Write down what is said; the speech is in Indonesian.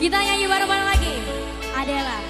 Kita nyanyi bareng-bareng lagi. Adela.